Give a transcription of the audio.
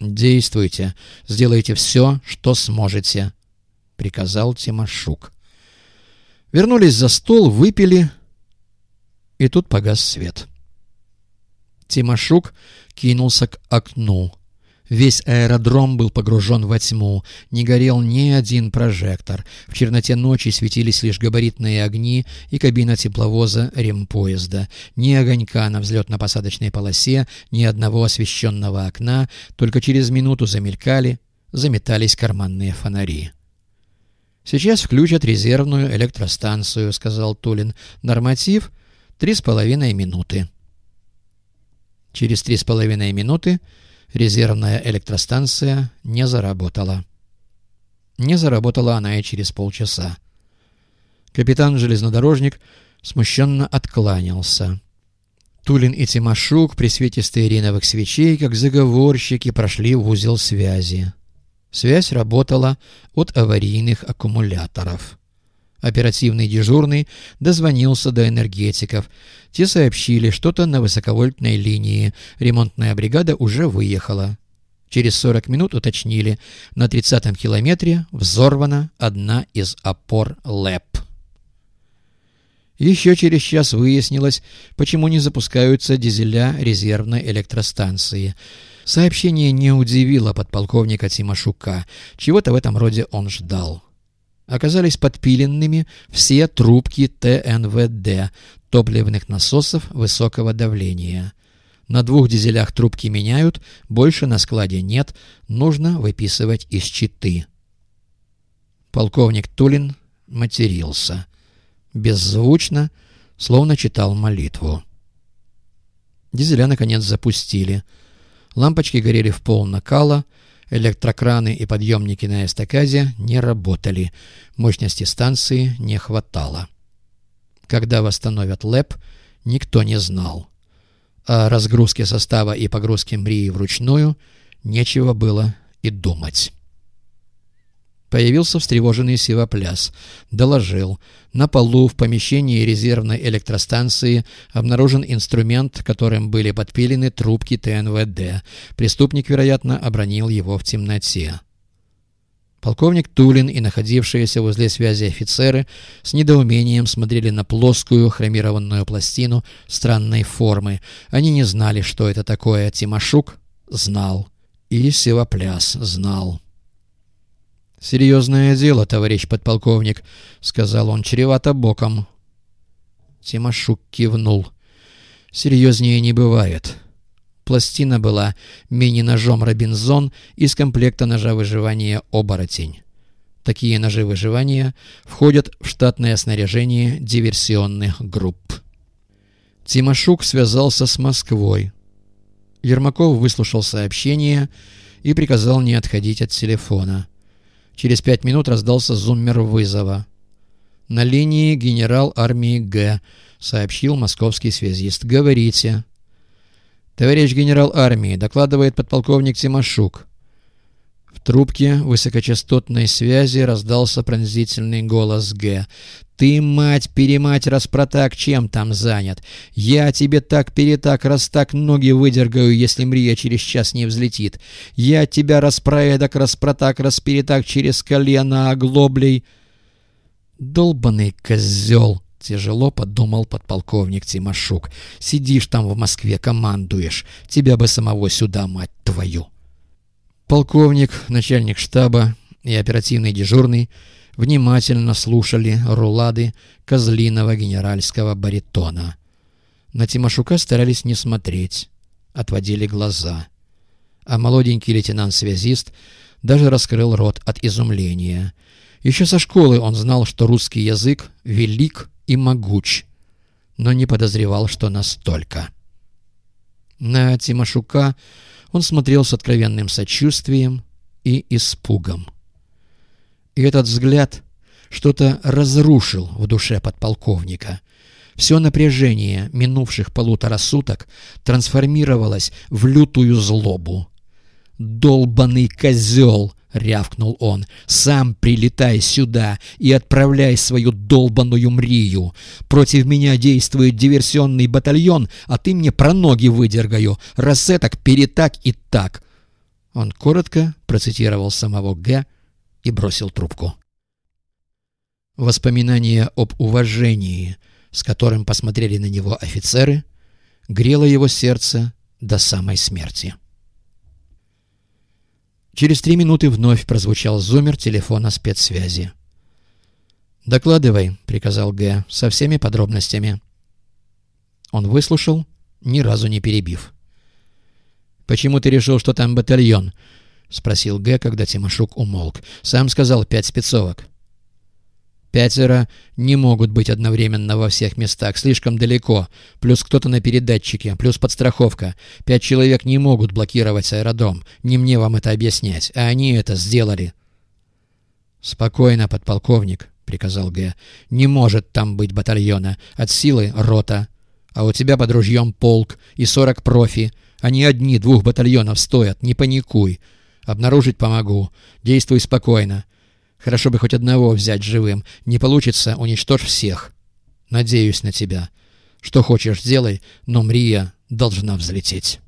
«Действуйте, сделайте все, что сможете», — приказал Тимошук. Вернулись за стол, выпили, и тут погас свет. Тимошук кинулся к окну. Весь аэродром был погружен во тьму, не горел ни один прожектор. В черноте ночи светились лишь габаритные огни и кабина тепловоза ремпоезда. Ни огонька на взлетно-посадочной полосе, ни одного освещенного окна, только через минуту замелькали, заметались карманные фонари. «Сейчас включат резервную электростанцию», — сказал Тулин. «Норматив — три с половиной минуты». Через три с половиной минуты резервная электростанция не заработала. Не заработала она и через полчаса. Капитан-железнодорожник смущенно откланялся. Тулин и Тимошук при свете стеариновых свечей, как заговорщики, прошли в узел связи. Связь работала от аварийных аккумуляторов. Оперативный дежурный дозвонился до энергетиков. Те сообщили, что-то на высоковольтной линии. Ремонтная бригада уже выехала. Через 40 минут уточнили, на 30-м километре взорвана одна из опор ЛЭП. Еще через час выяснилось, почему не запускаются дизеля резервной электростанции. Сообщение не удивило подполковника Тимошука. Чего-то в этом роде он ждал оказались подпиленными все трубки ТНВД, топливных насосов высокого давления. На двух дизелях трубки меняют, больше на складе нет, нужно выписывать из читы. Полковник Тулин матерился. Беззвучно, словно читал молитву. Дизеля, наконец, запустили. Лампочки горели в пол накала, Электрокраны и подъемники на эстакаде не работали. Мощности станции не хватало. Когда восстановят ЛЭП, никто не знал. О разгрузке состава и погрузке МРИИ вручную нечего было и думать. Появился встревоженный Сивопляс. Доложил. На полу в помещении резервной электростанции обнаружен инструмент, которым были подпилены трубки ТНВД. Преступник, вероятно, обронил его в темноте. Полковник Тулин и находившиеся возле связи офицеры с недоумением смотрели на плоскую хромированную пластину странной формы. Они не знали, что это такое. Тимошук знал. И Севопляс знал. «Серьезное дело, товарищ подполковник», — сказал он чревато боком. Тимошук кивнул. «Серьезнее не бывает». Пластина была мини-ножом «Робинзон» из комплекта ножа выживания «Оборотень». Такие ножи выживания входят в штатное снаряжение диверсионных групп. Тимошук связался с Москвой. Ермаков выслушал сообщение и приказал не отходить от телефона. Через пять минут раздался зуммер вызова. «На линии генерал армии Г», — сообщил московский связист. «Говорите». «Товарищ генерал армии», — докладывает подполковник Тимошук. В трубке высокочастотной связи раздался пронзительный голос Г. «Ты, мать-перемать, распротак, чем там занят? Я тебе так-перетак, раз так ноги выдергаю, если Мрия через час не взлетит. Я тебя распроедок, распротак, расперетак через колено оглоблей». «Долбанный козел!» — тяжело подумал подполковник Тимошук. «Сидишь там в Москве, командуешь. Тебя бы самого сюда, мать твою!» Полковник, начальник штаба и оперативный дежурный внимательно слушали рулады козлиного генеральского баритона. На Тимошука старались не смотреть, отводили глаза. А молоденький лейтенант-связист даже раскрыл рот от изумления. Еще со школы он знал, что русский язык велик и могуч, но не подозревал, что настолько. На Тимошука он смотрел с откровенным сочувствием и испугом. И этот взгляд что-то разрушил в душе подполковника. Все напряжение минувших полутора суток трансформировалось в лютую злобу. «Долбанный козел!» — рявкнул он. «Сам прилетай сюда и отправляй свою долбаную мрию. Против меня действует диверсионный батальон, а ты мне про ноги выдергаю. Рассеток перетак и так». Он коротко процитировал самого Г. и бросил трубку. Воспоминание об уважении, с которым посмотрели на него офицеры, грело его сердце до самой смерти. Через три минуты вновь прозвучал зумер телефона спецсвязи. «Докладывай», — приказал Г. — «со всеми подробностями». Он выслушал, ни разу не перебив. «Почему ты решил, что там батальон?» — спросил Г., когда Тимошук умолк. «Сам сказал пять спецовок». Пятеро не могут быть одновременно во всех местах, слишком далеко, плюс кто-то на передатчике, плюс подстраховка. Пять человек не могут блокировать аэродром, не мне вам это объяснять, а они это сделали. «Спокойно, подполковник», — приказал Г. «Не может там быть батальона, от силы рота, а у тебя под ружьем полк и сорок профи, они одни двух батальонов стоят, не паникуй. Обнаружить помогу, действуй спокойно». Хорошо бы хоть одного взять живым. Не получится, уничтожь всех. Надеюсь на тебя. Что хочешь, сделай, но Мрия должна взлететь».